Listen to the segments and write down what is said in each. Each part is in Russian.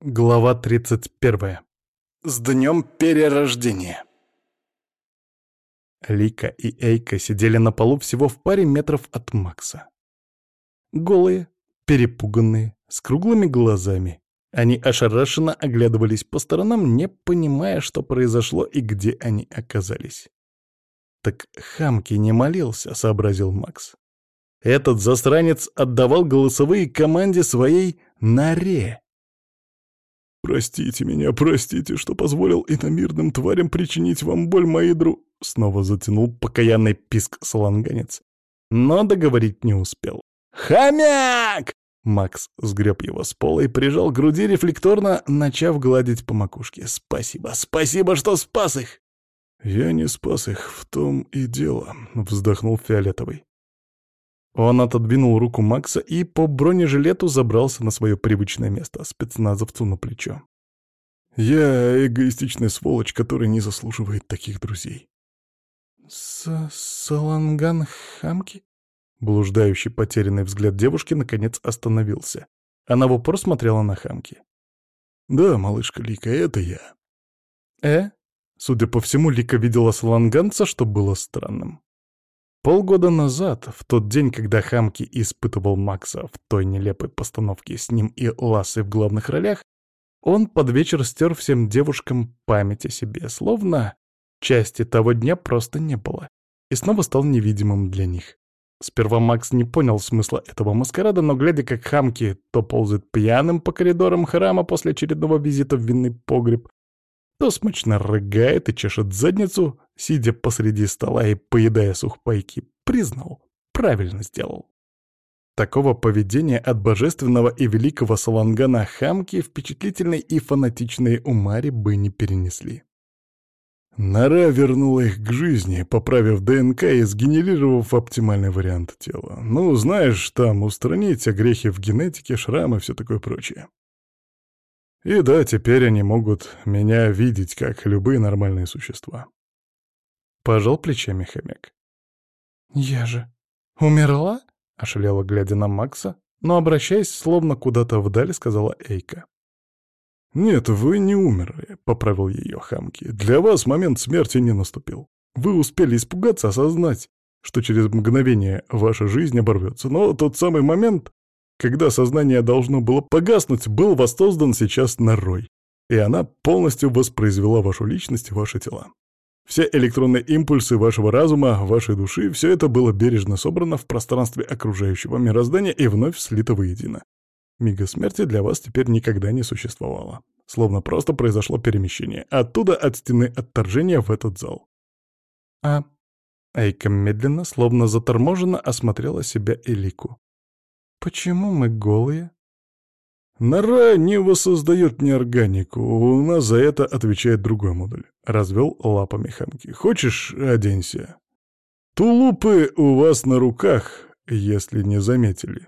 Глава 31. С днем перерождения. Лика и Эйка сидели на полу всего в паре метров от Макса. Голые, перепуганные, с круглыми глазами. Они ошарашенно оглядывались по сторонам, не понимая, что произошло и где они оказались. «Так Хамки не молился», — сообразил Макс. «Этот засранец отдавал голосовые команде своей норе». «Простите меня, простите, что позволил иномирным тварям причинить вам боль, мои дру...» Снова затянул покаянный писк саланганец. Но договорить не успел. «Хомяк!» Макс сгреб его с пола и прижал к груди рефлекторно, начав гладить по макушке. «Спасибо, спасибо, что спас их!» «Я не спас их, в том и дело», — вздохнул Фиолетовый. Он отодвинул руку Макса и по бронежилету забрался на свое привычное место, спецназовцу на плечо. «Я эгоистичная сволочь, которая не заслуживает таких друзей». «С Саланган Хамки?» Блуждающий потерянный взгляд девушки наконец остановился. Она в упор смотрела на Хамки. «Да, малышка Лика, это я». «Э?» Судя по всему, Лика видела саланганца, что было странным. Полгода назад, в тот день, когда Хамки испытывал Макса в той нелепой постановке с ним и Лассой в главных ролях, он под вечер стер всем девушкам память о себе, словно части того дня просто не было, и снова стал невидимым для них. Сперва Макс не понял смысла этого маскарада, но глядя, как Хамки то ползает пьяным по коридорам храма после очередного визита в винный погреб, то смачно рыгает и чешет задницу, сидя посреди стола и поедая сухпайки, признал, правильно сделал. Такого поведения от божественного и великого Салангана Хамки впечатлительной и фанатичной Умари бы не перенесли. Нора вернула их к жизни, поправив ДНК и сгенерировав оптимальный вариант тела. Ну, знаешь, там устранить огрехи в генетике, шрамы и все такое прочее. И да, теперь они могут меня видеть, как любые нормальные существа. Пожал плечами хомяк. «Я же умерла?» — ошалела, глядя на Макса, но, обращаясь словно куда-то вдаль, сказала Эйка. «Нет, вы не умерли», — поправил ее Хамки. «Для вас момент смерти не наступил. Вы успели испугаться, осознать, что через мгновение ваша жизнь оборвется, но тот самый момент, когда сознание должно было погаснуть, был воссоздан сейчас нарой, и она полностью воспроизвела вашу личность и ваши тела. Все электронные импульсы вашего разума, вашей души — все это было бережно собрано в пространстве окружающего мироздания и вновь слито воедино. Мига смерти для вас теперь никогда не существовало. Словно просто произошло перемещение. Оттуда от стены отторжения в этот зал. А... Эйка медленно, словно заторможенно осмотрела себя и Лику. «Почему мы голые?» «Нора не воссоздает неорганику, у нас за это отвечает другой модуль», — развел лапами хамки. «Хочешь, оденься?» «Тулупы у вас на руках, если не заметили».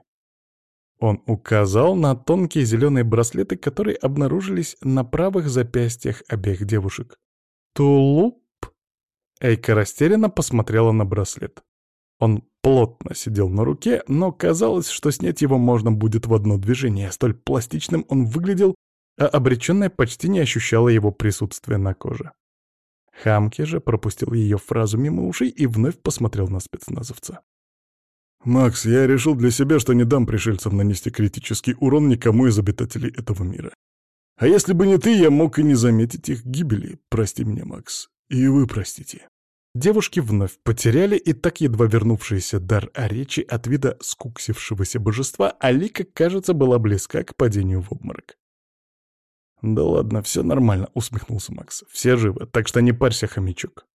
Он указал на тонкие зеленые браслеты, которые обнаружились на правых запястьях обеих девушек. «Тулуп?» Эйка растерянно посмотрела на браслет. Он плотно сидел на руке, но казалось, что снять его можно будет в одно движение. Столь пластичным он выглядел, а обреченная почти не ощущала его присутствия на коже. Хамки же пропустил ее фразу мимо ушей и вновь посмотрел на спецназовца. «Макс, я решил для себя, что не дам пришельцам нанести критический урон никому из обитателей этого мира. А если бы не ты, я мог и не заметить их гибели. Прости меня, Макс. И вы простите». Девушки вновь потеряли и так едва вернувшийся дар речи от вида скуксившегося божества, а Лика, кажется, была близка к падению в обморок. «Да ладно, все нормально», — усмехнулся Макс. «Все живы, так что не парься, хомячок».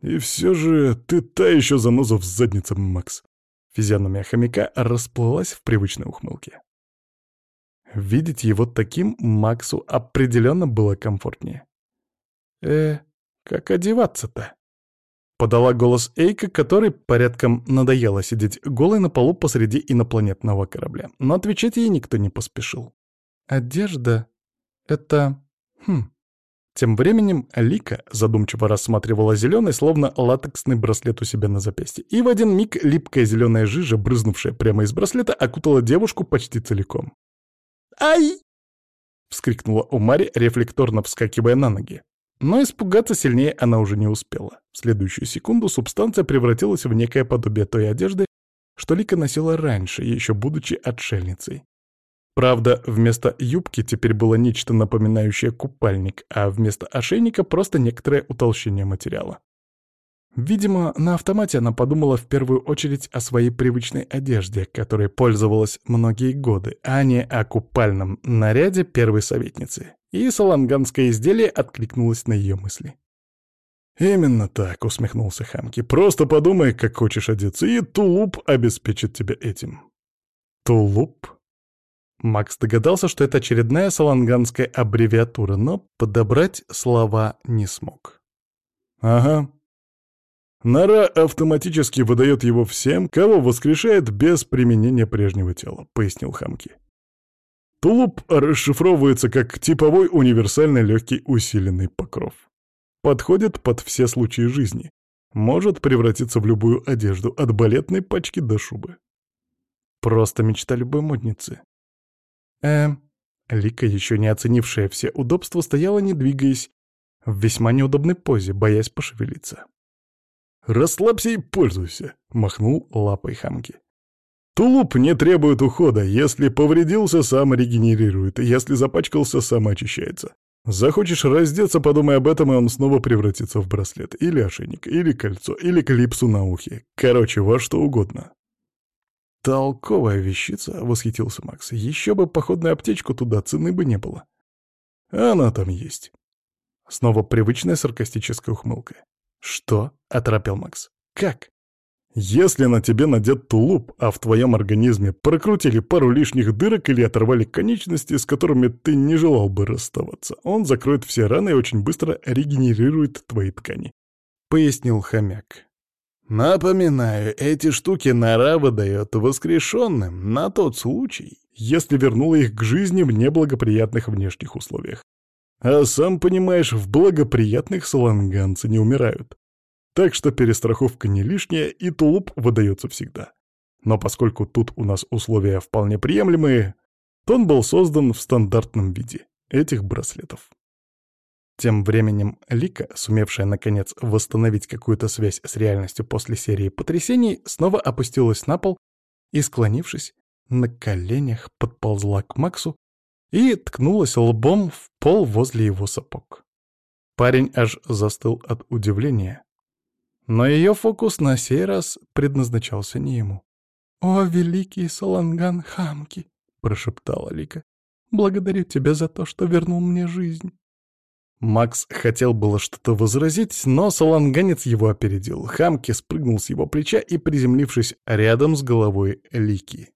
«И все же ты та еще заноза в заднице, Макс». Физиономия хомяка расплылась в привычной ухмылке. Видеть его таким Максу определенно было комфортнее. «Э, как одеваться-то?» Подала голос Эйка, который порядком надоело сидеть голой на полу посреди инопланетного корабля. Но отвечать ей никто не поспешил. «Одежда — это... Хм...» Тем временем Лика задумчиво рассматривала зеленый, словно латексный браслет у себя на запястье. И в один миг липкая зеленая жижа, брызнувшая прямо из браслета, окутала девушку почти целиком. «Ай!» вскрикнула Умари, рефлекторно вскакивая на ноги. Но испугаться сильнее она уже не успела. В следующую секунду субстанция превратилась в некое подобие той одежды, что Лика носила раньше, еще будучи отшельницей. Правда, вместо юбки теперь было нечто напоминающее купальник, а вместо ошейника просто некоторое утолщение материала. Видимо, на автомате она подумала в первую очередь о своей привычной одежде, которой пользовалась многие годы, а не о купальном наряде первой советницы. И саланганское изделие откликнулось на ее мысли. «Именно так», — усмехнулся Хамки. «Просто подумай, как хочешь одеться, и тулуп обеспечит тебя этим». «Тулуп?» Макс догадался, что это очередная саланганская аббревиатура, но подобрать слова не смог. «Ага», Нора автоматически выдает его всем, кого воскрешает без применения прежнего тела, пояснил Хамки. Тулуп расшифровывается как типовой универсальный легкий усиленный покров. Подходит под все случаи жизни. Может превратиться в любую одежду, от балетной пачки до шубы. Просто мечта любой модницы. Эм, Лика, еще не оценившая все удобства, стояла, не двигаясь, в весьма неудобной позе, боясь пошевелиться. «Расслабься и пользуйся», — махнул лапой хамки. «Тулуп не требует ухода. Если повредился, сам регенерирует. Если запачкался, сам очищается. Захочешь раздеться, подумай об этом, и он снова превратится в браслет. Или ошейник, или кольцо, или клипсу на ухе. Короче, во что угодно». «Толковая вещица», — восхитился Макс. «Еще бы походную аптечку туда, цены бы не было». «Она там есть». Снова привычная саркастическая ухмылка. «Что?» — оторопел Макс. «Как?» «Если на тебе надет тулуп, а в твоем организме прокрутили пару лишних дырок или оторвали конечности, с которыми ты не желал бы расставаться, он закроет все раны и очень быстро регенерирует твои ткани», — пояснил хомяк. «Напоминаю, эти штуки нора выдает воскрешенным на тот случай, если вернула их к жизни в неблагоприятных внешних условиях. А сам понимаешь, в благоприятных саланганцы не умирают. Так что перестраховка не лишняя, и тулуп выдается всегда. Но поскольку тут у нас условия вполне приемлемые, то он был создан в стандартном виде этих браслетов. Тем временем Лика, сумевшая наконец восстановить какую-то связь с реальностью после серии потрясений, снова опустилась на пол и, склонившись, на коленях подползла к Максу и ткнулась лбом в пол возле его сапог. Парень аж застыл от удивления. Но ее фокус на сей раз предназначался не ему. «О, великий Саланган Хамки!» — прошептала Лика. «Благодарю тебя за то, что вернул мне жизнь». Макс хотел было что-то возразить, но саланганец его опередил. Хамки спрыгнул с его плеча и, приземлившись рядом с головой Лики,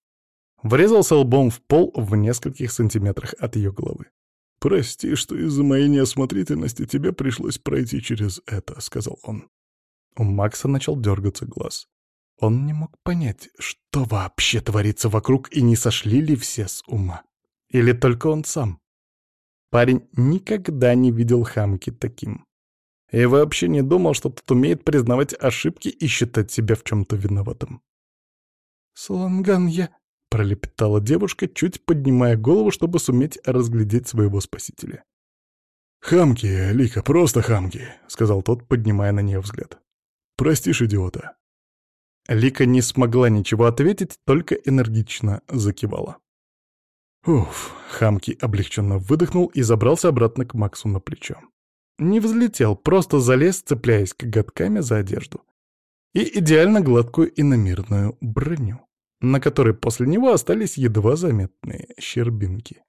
Врезался лбом в пол в нескольких сантиметрах от ее головы. «Прости, что из-за моей неосмотрительности тебе пришлось пройти через это», — сказал он. У Макса начал дергаться глаз. Он не мог понять, что вообще творится вокруг и не сошли ли все с ума. Или только он сам. Парень никогда не видел Хамки таким. И вообще не думал, что тот умеет признавать ошибки и считать себя в чем-то виноватым. «Сланган, я...» — пролепетала девушка, чуть поднимая голову, чтобы суметь разглядеть своего спасителя. «Хамки, Лика, просто хамки», — сказал тот, поднимая на нее взгляд. «Простишь, идиота». Лика не смогла ничего ответить, только энергично закивала. Уф, Хамки облегченно выдохнул и забрался обратно к Максу на плечо. Не взлетел, просто залез, цепляясь коготками за одежду. И идеально гладкую иномирную броню на которой после него остались едва заметные щербинки.